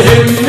him.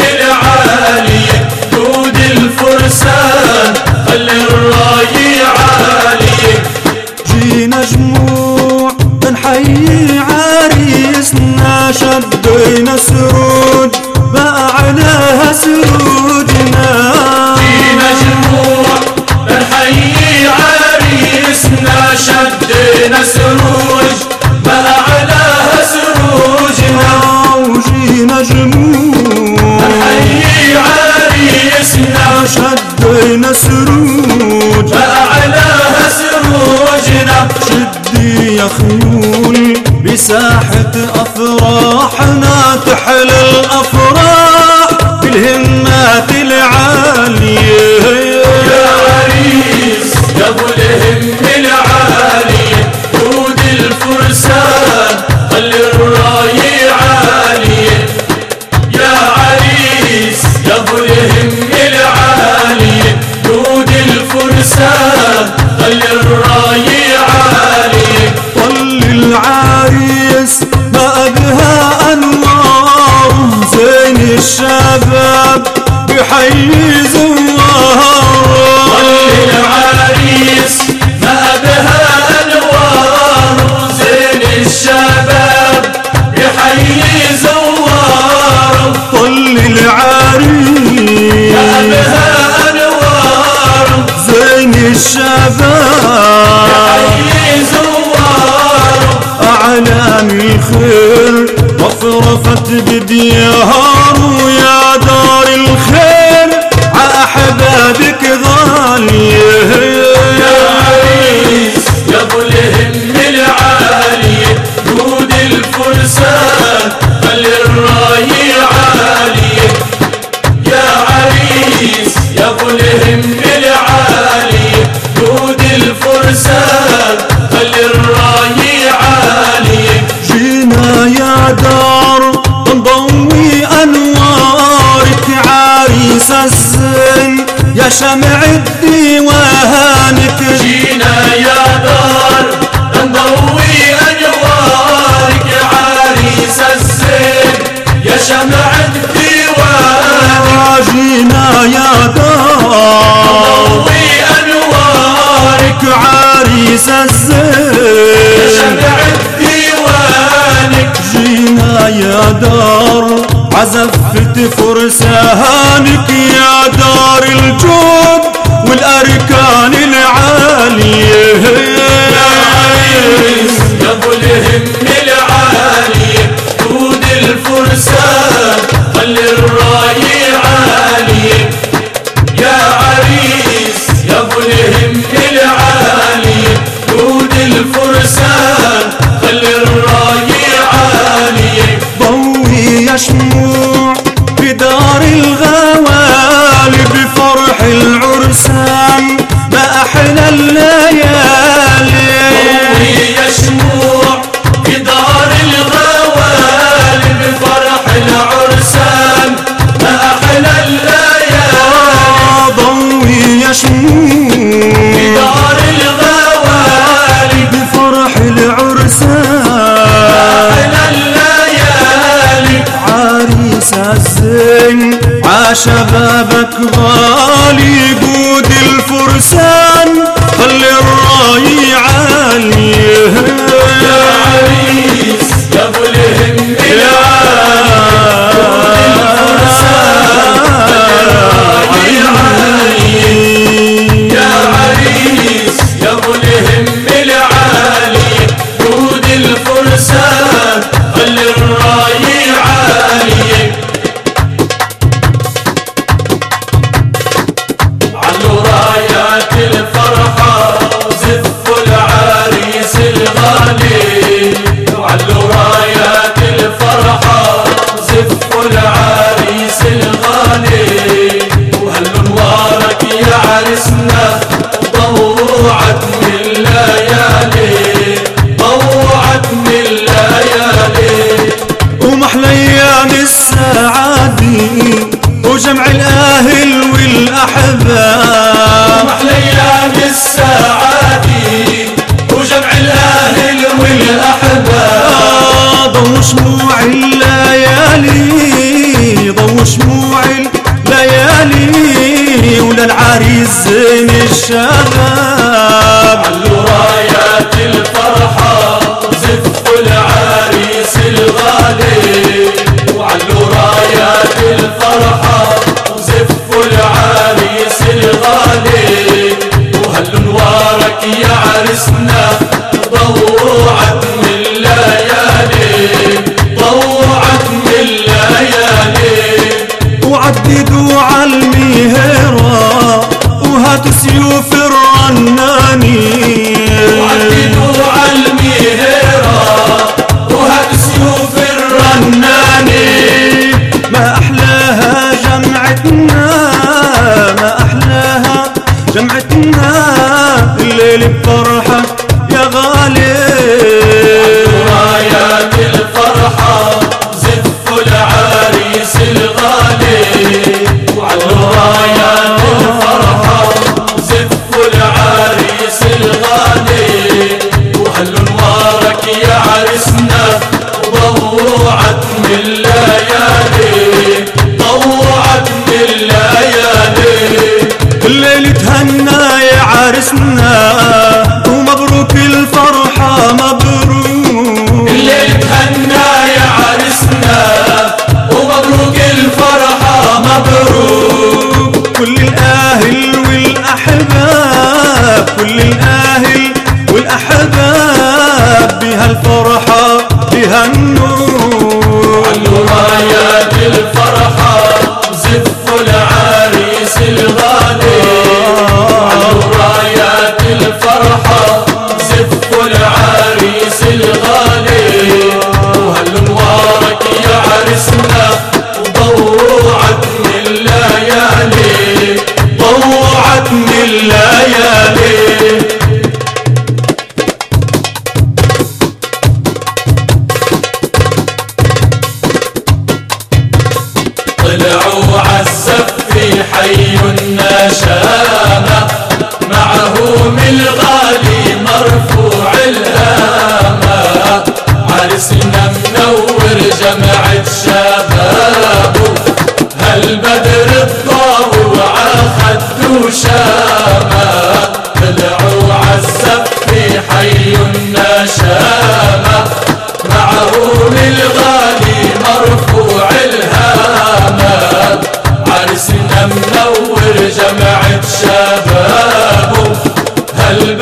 بساحة أفراحنا تحلى الأفراح بالهمة صرفت بديار ويا عزفت فرسانك يا دار الجود والأركان العالية. يا عريس يا أبو الهمة عاشبابك ضاع الأهل والأحباب. ومحليان السعاده وجمع الأهل والأحباب. آه، ضو شموع الليالي ضو شموع الليالي وللعريس زين الشباب جمعتنا حي النشامة معهم الغالي مرفوع الهامة. عرسنا منور جمعة شبابه هالبدر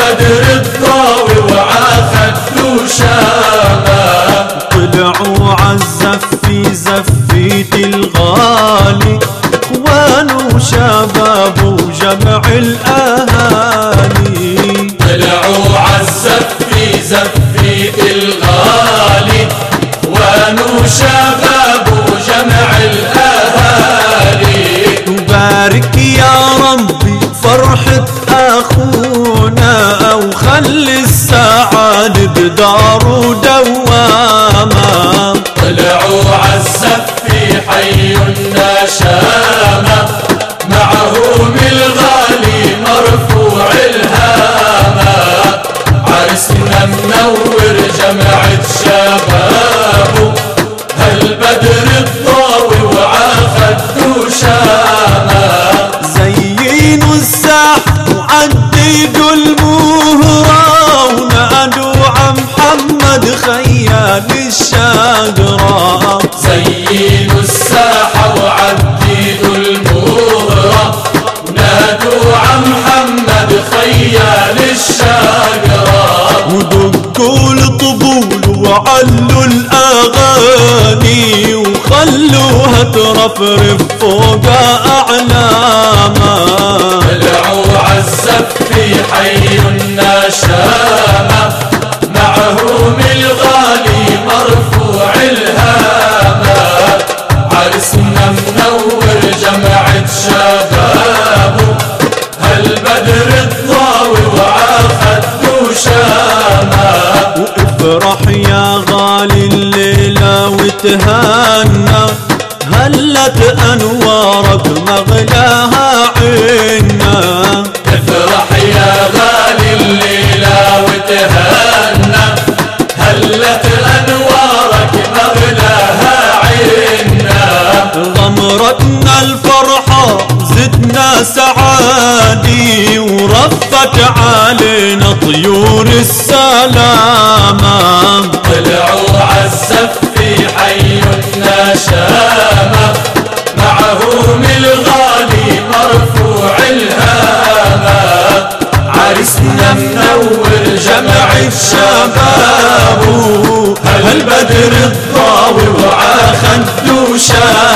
هالبدر الضاوي وعاخد شامة طلعوا عالزفي زفيت الغالي اخوان وشباب وجمع الأهالي. طلعوا عالزف في زفي الغالي وانو شباب حي النشامة معهم الغالي مرفوع الهامة عرسنا منور جمعة شبابه هالبدر الضاوي وعاخد شامة زينوا الساح وعددوا المهرة ونادوا عم خيال الشاقرة وخلوها ترفرف فوق أعلامها طلعوا عالزف في حي النشامة معهم الغالي مرفوع الهامة. عرسنا منور جمعة شبابه هالبدر الضاوي وعاخد شامة؟ وافرح يا غالي الليلة وتهنى هلت أنوارك مغلاها عنا. افرح يا غالي الليلة وتهنى. هلت أنوارك مغلاها عنا. غمرتنا الفرحة زدنا سعادي ورفت علينا طيور السلامة. طلعوا عالزف في حي النشامة هالبدر الضاوي وعاخد شامة